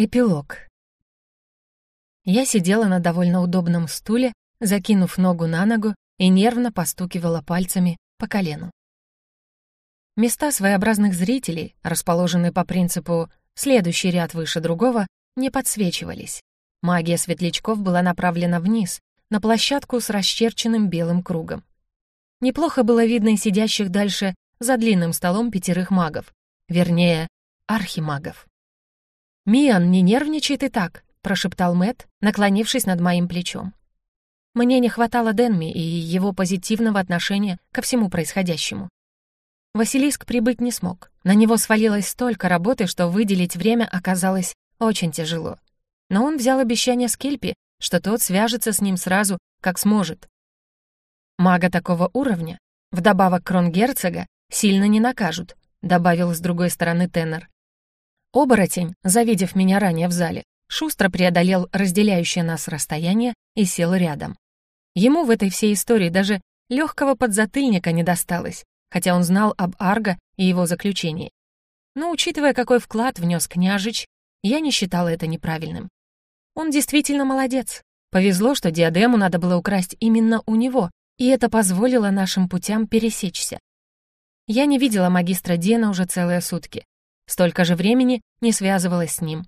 Эпилог. Я сидела на довольно удобном стуле, закинув ногу на ногу и нервно постукивала пальцами по колену. Места своеобразных зрителей, расположенные по принципу «следующий ряд выше другого», не подсвечивались. Магия светлячков была направлена вниз, на площадку с расчерченным белым кругом. Неплохо было видно и сидящих дальше за длинным столом пятерых магов, вернее, архимагов. «Миан, не нервничай ты так», — прошептал Мэт, наклонившись над моим плечом. Мне не хватало Денми и его позитивного отношения ко всему происходящему. Василиск прибыть не смог. На него свалилось столько работы, что выделить время оказалось очень тяжело. Но он взял обещание Скельпи, что тот свяжется с ним сразу, как сможет. Мага такого уровня, вдобавок кронгерцога, сильно не накажут, добавил с другой стороны тенор. Оборотень, завидев меня ранее в зале, шустро преодолел разделяющее нас расстояние и сел рядом. Ему в этой всей истории даже легкого подзатыльника не досталось, хотя он знал об Арго и его заключении. Но, учитывая, какой вклад внес княжич, я не считала это неправильным. Он действительно молодец. Повезло, что диадему надо было украсть именно у него, и это позволило нашим путям пересечься. Я не видела магистра Дена уже целые сутки, Столько же времени не связывалась с ним.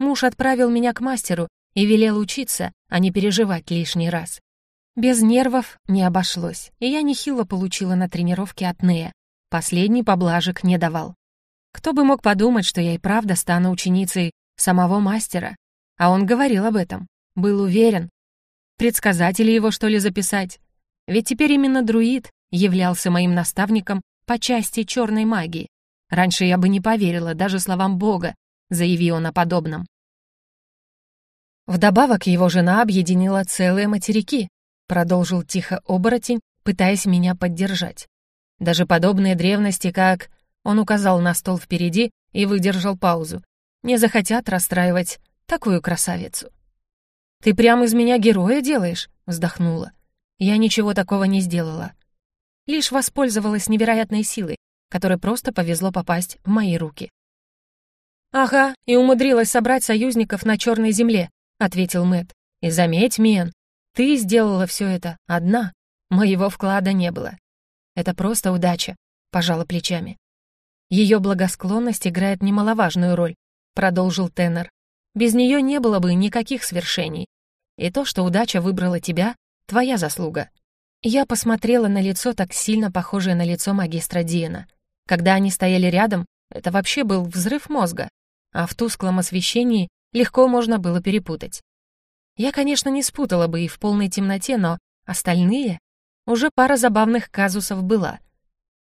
Муж отправил меня к мастеру и велел учиться, а не переживать лишний раз. Без нервов не обошлось, и я нехило получила на тренировке от Нея. Последний поблажек не давал. Кто бы мог подумать, что я и правда стану ученицей самого мастера? А он говорил об этом, был уверен. Предсказатели его, что ли, записать? Ведь теперь именно друид являлся моим наставником по части черной магии. Раньше я бы не поверила даже словам Бога, заявил он о подобном. Вдобавок его жена объединила целые материки, продолжил тихо оборотень, пытаясь меня поддержать. Даже подобные древности, как... Он указал на стол впереди и выдержал паузу. Не захотят расстраивать такую красавицу. «Ты прямо из меня героя делаешь?» — вздохнула. «Я ничего такого не сделала. Лишь воспользовалась невероятной силой, которой просто повезло попасть в мои руки. «Ага, и умудрилась собрать союзников на Черной земле», — ответил Мэт. «И заметь, Мен, ты сделала все это одна. Моего вклада не было. Это просто удача», — пожала плечами. «Ее благосклонность играет немаловажную роль», — продолжил Теннер. «Без нее не было бы никаких свершений. И то, что удача выбрала тебя, — твоя заслуга». Я посмотрела на лицо, так сильно похожее на лицо магистра Диена. Когда они стояли рядом, это вообще был взрыв мозга, а в тусклом освещении легко можно было перепутать. Я, конечно, не спутала бы и в полной темноте, но остальные... Уже пара забавных казусов была.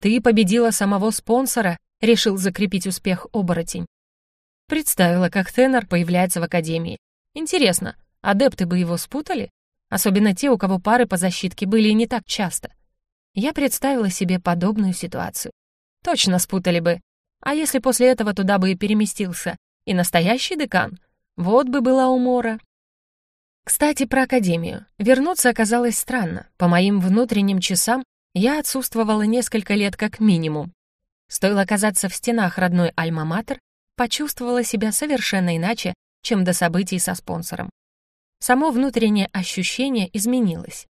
«Ты победила самого спонсора», — решил закрепить успех оборотень. Представила, как Теннер появляется в Академии. Интересно, адепты бы его спутали? Особенно те, у кого пары по защитке были не так часто. Я представила себе подобную ситуацию. Точно спутали бы. А если после этого туда бы и переместился и настоящий декан? Вот бы была умора. Кстати, про академию. Вернуться оказалось странно. По моим внутренним часам я отсутствовала несколько лет как минимум. Стоило оказаться в стенах родной Альма-Матер, почувствовала себя совершенно иначе, чем до событий со спонсором. Само внутреннее ощущение изменилось.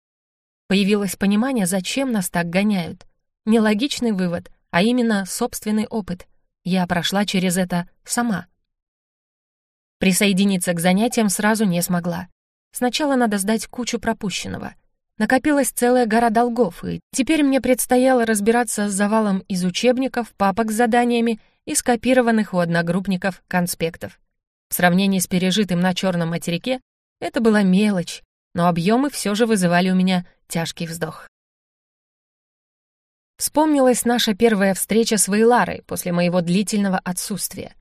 Появилось понимание, зачем нас так гоняют. Нелогичный вывод, а именно собственный опыт. Я прошла через это сама. Присоединиться к занятиям сразу не смогла. Сначала надо сдать кучу пропущенного. Накопилась целая гора долгов, и теперь мне предстояло разбираться с завалом из учебников, папок с заданиями и скопированных у одногруппников конспектов. В сравнении с пережитым на черном материке это была мелочь, но объемы все же вызывали у меня тяжкий вздох. Вспомнилась наша первая встреча с Вейларой после моего длительного отсутствия.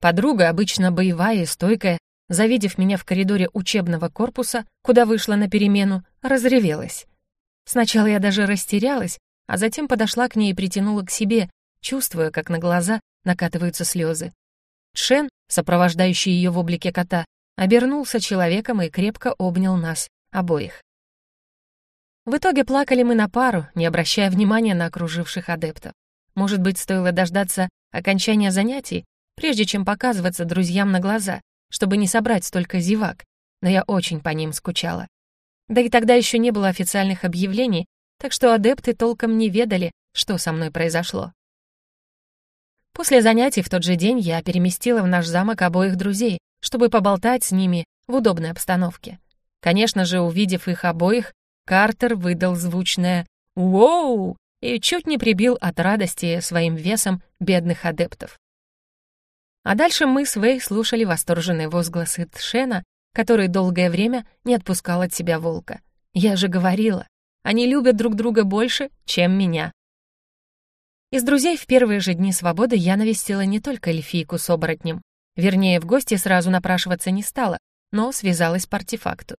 Подруга, обычно боевая и стойкая, завидев меня в коридоре учебного корпуса, куда вышла на перемену, разревелась. Сначала я даже растерялась, а затем подошла к ней и притянула к себе, чувствуя, как на глаза накатываются слезы. Шен, сопровождающий ее в облике кота, обернулся человеком и крепко обнял нас обоих. В итоге плакали мы на пару, не обращая внимания на окруживших адептов. Может быть, стоило дождаться окончания занятий, прежде чем показываться друзьям на глаза, чтобы не собрать столько зевак, но я очень по ним скучала. Да и тогда еще не было официальных объявлений, так что адепты толком не ведали, что со мной произошло. После занятий в тот же день я переместила в наш замок обоих друзей, чтобы поболтать с ними в удобной обстановке. Конечно же, увидев их обоих, Картер выдал звучное «Уоу!» и чуть не прибил от радости своим весом бедных адептов. А дальше мы с Вэй слушали восторженные возгласы Тшена, который долгое время не отпускал от себя волка. Я же говорила, они любят друг друга больше, чем меня. Из друзей в первые же дни свободы я навестила не только эльфийку с оборотнем. Вернее, в гости сразу напрашиваться не стала, но связалась по артефакту.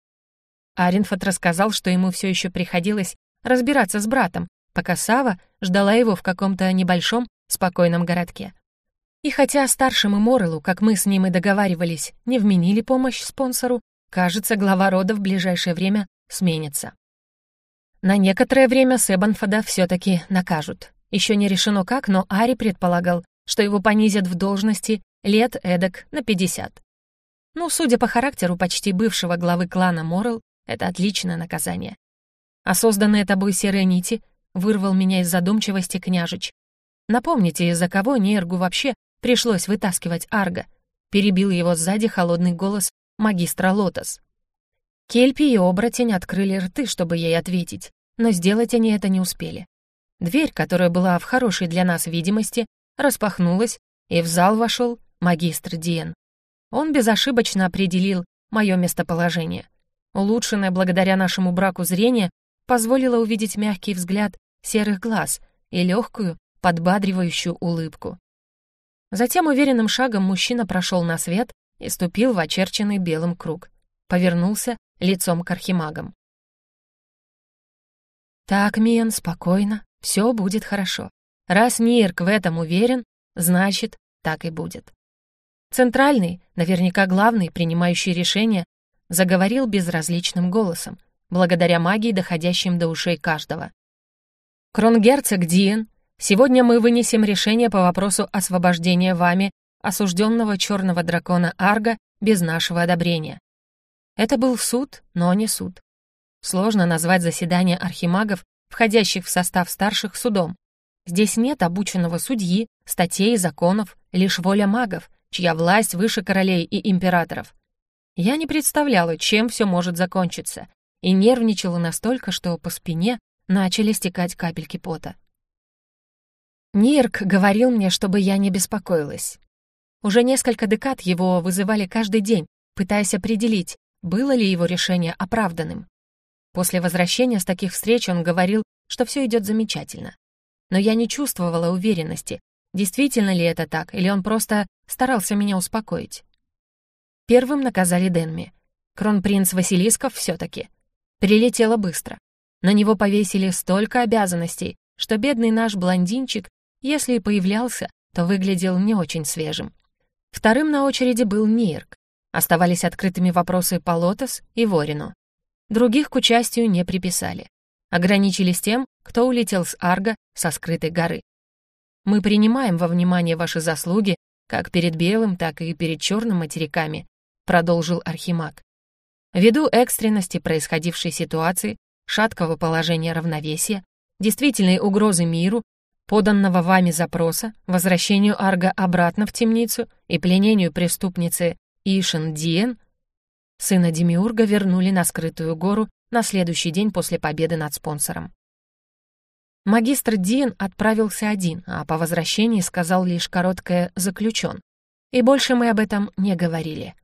Аринфот рассказал, что ему все еще приходилось разбираться с братом, пока Сава ждала его в каком-то небольшом, спокойном городке. И хотя старшему Морелу, как мы с ним и договаривались, не вменили помощь спонсору, кажется, глава рода в ближайшее время сменится. На некоторое время Себанфода все-таки накажут. Еще не решено как, но Ари предполагал, что его понизят в должности лет эдак на 50. Ну, судя по характеру почти бывшего главы клана Морел, это отличное наказание. А созданные тобой серые нити вырвал меня из задумчивости княжич. Напомните, из-за кого Нергу вообще Пришлось вытаскивать Арга. Перебил его сзади холодный голос магистра Лотос. Кельпи и оборотень открыли рты, чтобы ей ответить, но сделать они это не успели. Дверь, которая была в хорошей для нас видимости, распахнулась, и в зал вошел магистр Диен. Он безошибочно определил мое местоположение. Улучшенное благодаря нашему браку зрение позволило увидеть мягкий взгляд серых глаз и легкую, подбадривающую улыбку. Затем уверенным шагом мужчина прошел на свет и ступил в очерченный белым круг. Повернулся лицом к архимагам. «Так, Миен, спокойно, все будет хорошо. Раз Нирк в этом уверен, значит, так и будет». Центральный, наверняка главный, принимающий решение, заговорил безразличным голосом, благодаря магии, доходящим до ушей каждого. Кронгерцог Диен Сегодня мы вынесем решение по вопросу освобождения вами осужденного черного дракона Арга без нашего одобрения. Это был суд, но не суд. Сложно назвать заседание архимагов, входящих в состав старших судом. Здесь нет обученного судьи, статей законов, лишь воля магов, чья власть выше королей и императоров. Я не представляла, чем все может закончиться, и нервничала настолько, что по спине начали стекать капельки пота. Нирк говорил мне, чтобы я не беспокоилась. Уже несколько декад его вызывали каждый день, пытаясь определить, было ли его решение оправданным. После возвращения с таких встреч он говорил, что все идет замечательно. Но я не чувствовала уверенности, действительно ли это так, или он просто старался меня успокоить. Первым наказали Денми. Кронпринц Василисков все-таки. Прилетело быстро. На него повесили столько обязанностей, что бедный наш блондинчик если и появлялся, то выглядел не очень свежим. Вторым на очереди был Нирк. Оставались открытыми вопросы по Лотос и Ворину. Других к участию не приписали. Ограничились тем, кто улетел с Арга со скрытой горы. Мы принимаем во внимание ваши заслуги как перед белым, так и перед черным материками, продолжил Архимаг. Ввиду экстренности происходившей ситуации, шаткого положения равновесия, действительной угрозы миру поданного вами запроса, возвращению Арга обратно в темницу и пленению преступницы Ишен Диен, сына Демиурга вернули на скрытую гору на следующий день после победы над спонсором. Магистр Диен отправился один, а по возвращении сказал лишь короткое «заключен». И больше мы об этом не говорили.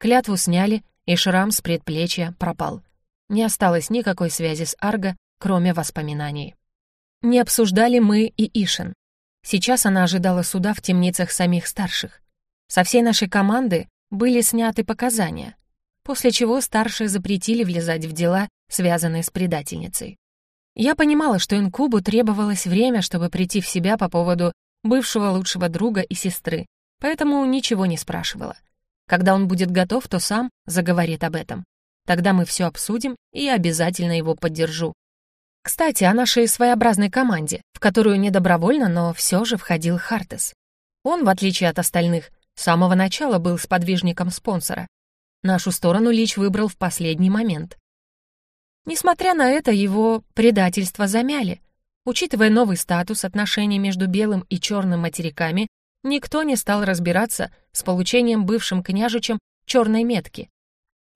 Клятву сняли, и шрам с предплечья пропал. Не осталось никакой связи с Арго, кроме воспоминаний. Не обсуждали мы и Ишин. Сейчас она ожидала суда в темницах самих старших. Со всей нашей команды были сняты показания, после чего старшие запретили влезать в дела, связанные с предательницей. Я понимала, что инкубу требовалось время, чтобы прийти в себя по поводу бывшего лучшего друга и сестры, поэтому ничего не спрашивала. Когда он будет готов, то сам заговорит об этом. Тогда мы все обсудим и обязательно его поддержу. Кстати, о нашей своеобразной команде, в которую не добровольно, но все же входил Хартес. Он, в отличие от остальных, с самого начала был сподвижником спонсора. Нашу сторону Лич выбрал в последний момент. Несмотря на это, его предательство замяли. Учитывая новый статус отношений между белым и черным материками, никто не стал разбираться с получением бывшим княжичем черной метки.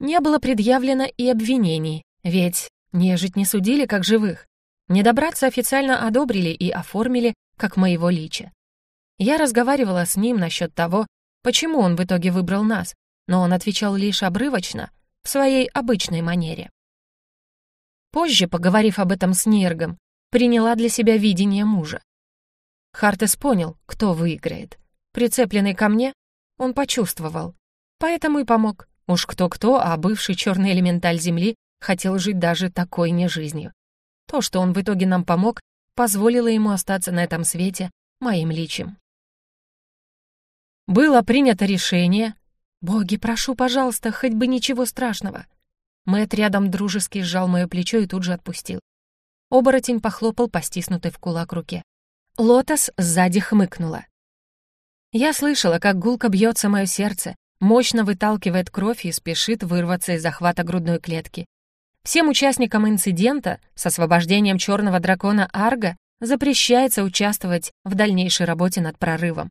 Не было предъявлено и обвинений, ведь нежить не судили как живых. Недобратцы официально одобрили и оформили как моего лича. Я разговаривала с ним насчет того, почему он в итоге выбрал нас, но он отвечал лишь обрывочно, в своей обычной манере. Позже, поговорив об этом с Нергом, приняла для себя видение мужа. Хартес понял, кто выиграет. Прицепленный ко мне, он почувствовал. Поэтому и помог. Уж кто-кто, а бывший черный элементаль Земли хотел жить даже такой не жизнью. То, что он в итоге нам помог, позволило ему остаться на этом свете моим личем. Было принято решение. Боги, прошу, пожалуйста, хоть бы ничего страшного. Мэт рядом дружески сжал мое плечо и тут же отпустил. Оборотень похлопал по стиснутой в кулак руке. Лотос сзади хмыкнула. Я слышала, как гулко бьется мое сердце, мощно выталкивает кровь и спешит вырваться из захвата грудной клетки. Всем участникам инцидента с освобождением черного дракона Арга запрещается участвовать в дальнейшей работе над прорывом.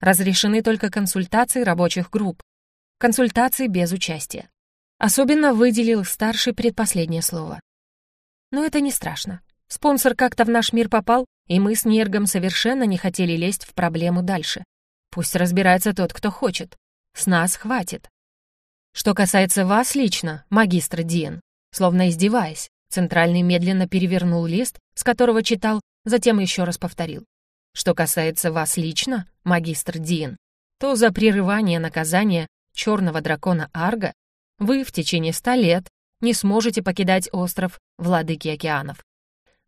Разрешены только консультации рабочих групп. Консультации без участия. Особенно выделил старший предпоследнее слово. Но это не страшно. Спонсор как-то в наш мир попал, и мы с Нергом совершенно не хотели лезть в проблему дальше. Пусть разбирается тот, кто хочет. С нас хватит. Что касается вас лично, магистр Диен, Словно издеваясь, Центральный медленно перевернул лист, с которого читал, затем еще раз повторил. Что касается вас лично, магистр Дин, то за прерывание наказания черного дракона Арга вы в течение ста лет не сможете покидать остров Владыки океанов.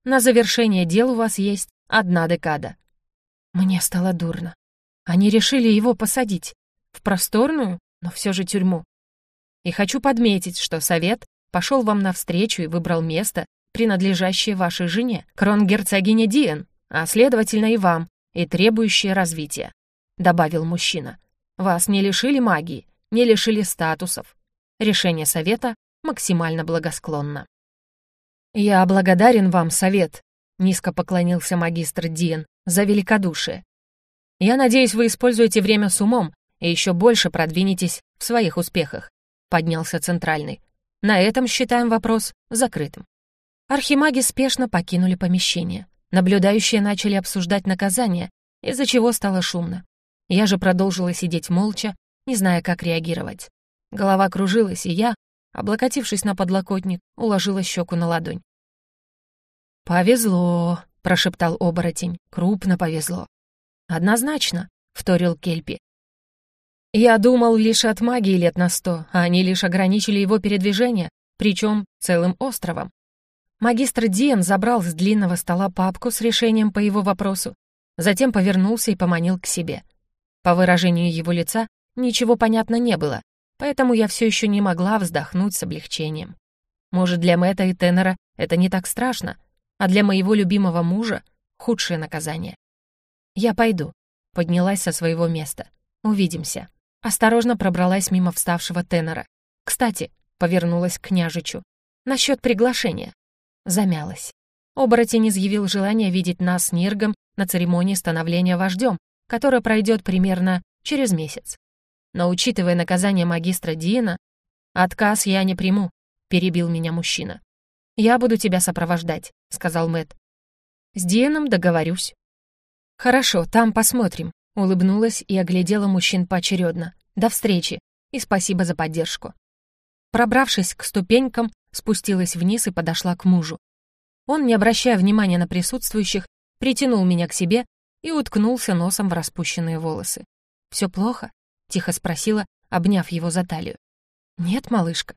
На завершение дел у вас есть одна декада. Мне стало дурно. Они решили его посадить. В просторную, но все же тюрьму. И хочу подметить, что совет пошел вам навстречу и выбрал место, принадлежащее вашей жене, кронгерцогине Диэн, а следовательно и вам, и требующее развития», — добавил мужчина. «Вас не лишили магии, не лишили статусов. Решение совета максимально благосклонно». «Я благодарен вам, совет», — низко поклонился магистр Диэн, «за великодушие. Я надеюсь, вы используете время с умом и еще больше продвинетесь в своих успехах», — поднялся центральный. На этом считаем вопрос закрытым. Архимаги спешно покинули помещение. Наблюдающие начали обсуждать наказание, из-за чего стало шумно. Я же продолжила сидеть молча, не зная, как реагировать. Голова кружилась, и я, облокотившись на подлокотник, уложила щеку на ладонь. «Повезло», — прошептал оборотень, — «крупно повезло». «Однозначно», — вторил Кельпи. Я думал лишь от магии лет на сто, а они лишь ограничили его передвижение, причем целым островом. Магистр Диен забрал с длинного стола папку с решением по его вопросу, затем повернулся и поманил к себе. По выражению его лица ничего понятно не было, поэтому я все еще не могла вздохнуть с облегчением. Может, для Мэтта и Теннера это не так страшно, а для моего любимого мужа — худшее наказание. «Я пойду», — поднялась со своего места. «Увидимся». Осторожно пробралась мимо вставшего тенора. «Кстати», — повернулась к княжичу, — «насчет приглашения». Замялась. Оборотень изъявил желание видеть нас с Ниргом на церемонии становления вождем, которая пройдет примерно через месяц. Но учитывая наказание магистра Диена, отказ я не приму, перебил меня мужчина. Я буду тебя сопровождать, сказал Мэт. С Диеном договорюсь. Хорошо, там посмотрим, Улыбнулась и оглядела мужчин поочередно. «До встречи и спасибо за поддержку». Пробравшись к ступенькам, спустилась вниз и подошла к мужу. Он, не обращая внимания на присутствующих, притянул меня к себе и уткнулся носом в распущенные волосы. «Все плохо?» — тихо спросила, обняв его за талию. «Нет, малышка».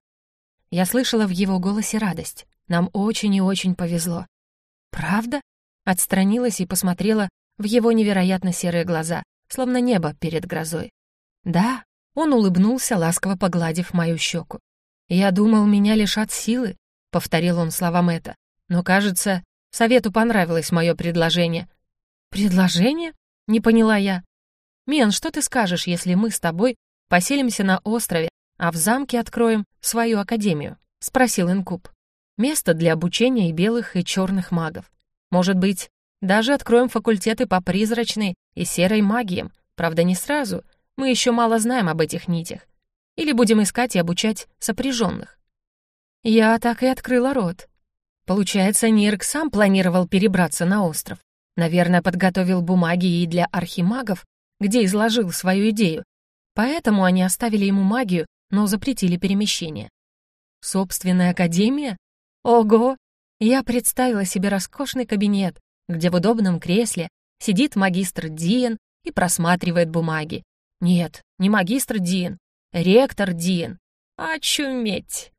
Я слышала в его голосе радость. Нам очень и очень повезло. «Правда?» — отстранилась и посмотрела в его невероятно серые глаза, словно небо перед грозой. «Да», — он улыбнулся, ласково погладив мою щеку. «Я думал, меня лишат силы», — повторил он словам это. «Но, кажется, совету понравилось мое предложение». «Предложение?» — не поняла я. «Мен, что ты скажешь, если мы с тобой поселимся на острове, а в замке откроем свою академию?» — спросил Инкуб. «Место для обучения и белых, и черных магов. Может быть, даже откроем факультеты по призрачной и серой магиям, правда, не сразу, мы еще мало знаем об этих нитях. Или будем искать и обучать сопряженных. Я так и открыла рот. Получается, Нирк сам планировал перебраться на остров. Наверное, подготовил бумаги и для архимагов, где изложил свою идею. Поэтому они оставили ему магию, но запретили перемещение. Собственная академия? Ого! Я представила себе роскошный кабинет, где в удобном кресле сидит магистр Диен и просматривает бумаги. Нет, не магистр Диен, ректор Диен. Очуметь!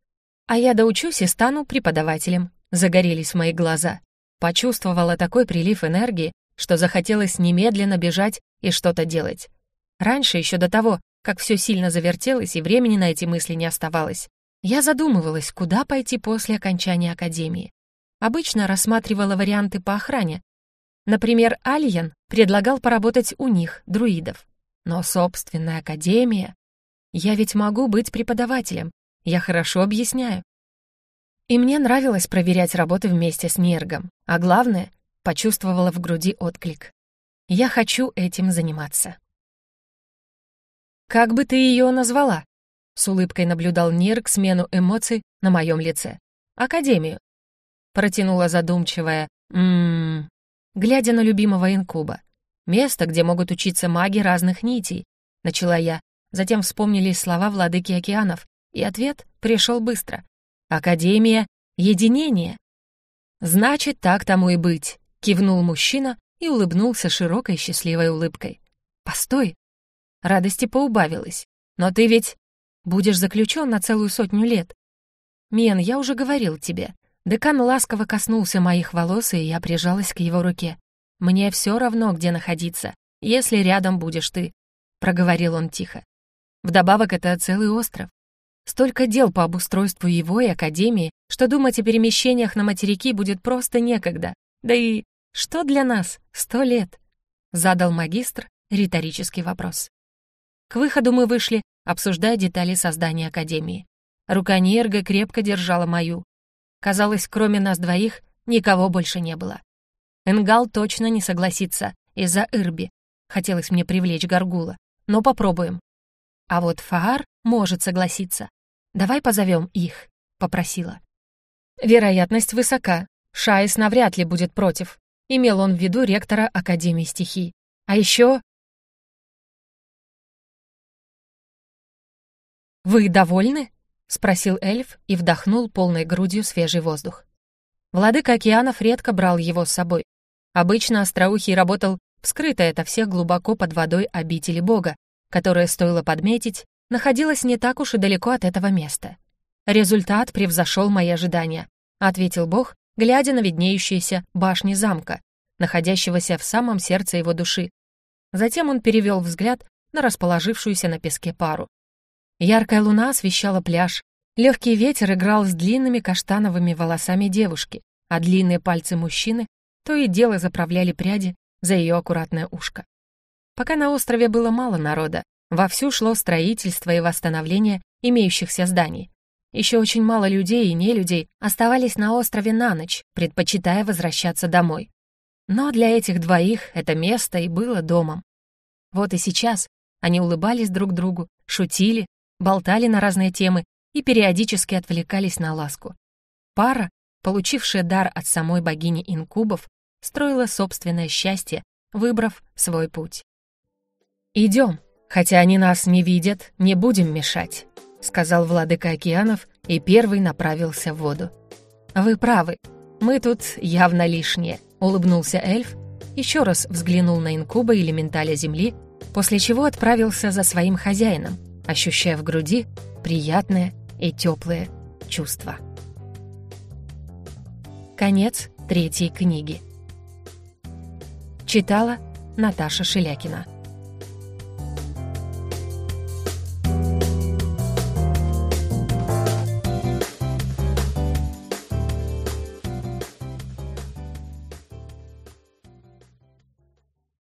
А я доучусь и стану преподавателем. Загорелись мои глаза. Почувствовала такой прилив энергии, что захотелось немедленно бежать и что-то делать. Раньше, еще до того, как все сильно завертелось и времени на эти мысли не оставалось, я задумывалась, куда пойти после окончания академии. Обычно рассматривала варианты по охране. Например, Альян предлагал поработать у них, друидов. Но собственная академия... Я ведь могу быть преподавателем, я хорошо объясняю. И мне нравилось проверять работы вместе с Нергом, а главное, почувствовала в груди отклик. Я хочу этим заниматься. «Как бы ты ее назвала?» С улыбкой наблюдал Нерг смену эмоций на моем лице. «Академию». Протянула задумчивая «ммм», глядя на любимого инкуба. «Место, где могут учиться маги разных нитей», — начала я. Затем вспомнились слова владыки океанов, и ответ пришел быстро. «Академия единения». «Значит, так тому и быть», — кивнул мужчина и улыбнулся широкой счастливой улыбкой. «Постой!» Радости поубавилось. «Но ты ведь будешь заключен на целую сотню лет». «Мен, я уже говорил тебе». Декан ласково коснулся моих волос, и я прижалась к его руке. «Мне все равно, где находиться, если рядом будешь ты», — проговорил он тихо. «Вдобавок, это целый остров. Столько дел по обустройству его и Академии, что думать о перемещениях на материки будет просто некогда. Да и что для нас сто лет?» — задал магистр риторический вопрос. К выходу мы вышли, обсуждая детали создания Академии. Рука Нерга крепко держала мою. Казалось, кроме нас двоих, никого больше не было. Энгал точно не согласится из-за Ирби. Хотелось мне привлечь Гаргула, но попробуем. А вот Фаар может согласиться. «Давай позовем их», — попросила. Вероятность высока. Шайс навряд ли будет против. Имел он в виду ректора Академии стихий. А еще... «Вы довольны?» — спросил эльф и вдохнул полной грудью свежий воздух. Владыка океанов редко брал его с собой. Обычно Остроухий работал в скрытой ото всех глубоко под водой обители бога, которая, стоило подметить, находилась не так уж и далеко от этого места. «Результат превзошел мои ожидания», — ответил Бог, глядя на виднеющиеся башни замка, находящегося в самом сердце его души. Затем он перевел взгляд на расположившуюся на песке пару. Яркая луна освещала пляж, легкий ветер играл с длинными каштановыми волосами девушки, а длинные пальцы мужчины то и дело заправляли пряди за ее аккуратное ушко. Пока на острове было мало народа, Вовсю шло строительство и восстановление имеющихся зданий. Еще очень мало людей и нелюдей оставались на острове на ночь, предпочитая возвращаться домой. Но для этих двоих это место и было домом. Вот и сейчас они улыбались друг другу, шутили, болтали на разные темы и периодически отвлекались на ласку. Пара, получившая дар от самой богини инкубов, строила собственное счастье, выбрав свой путь. «Идем», «Хотя они нас не видят, не будем мешать», — сказал владыка океанов и первый направился в воду. «Вы правы, мы тут явно лишние», — улыбнулся эльф, еще раз взглянул на инкуба элементаля земли, после чего отправился за своим хозяином, ощущая в груди приятное и теплое чувство. Конец третьей книги. Читала Наташа Шелякина.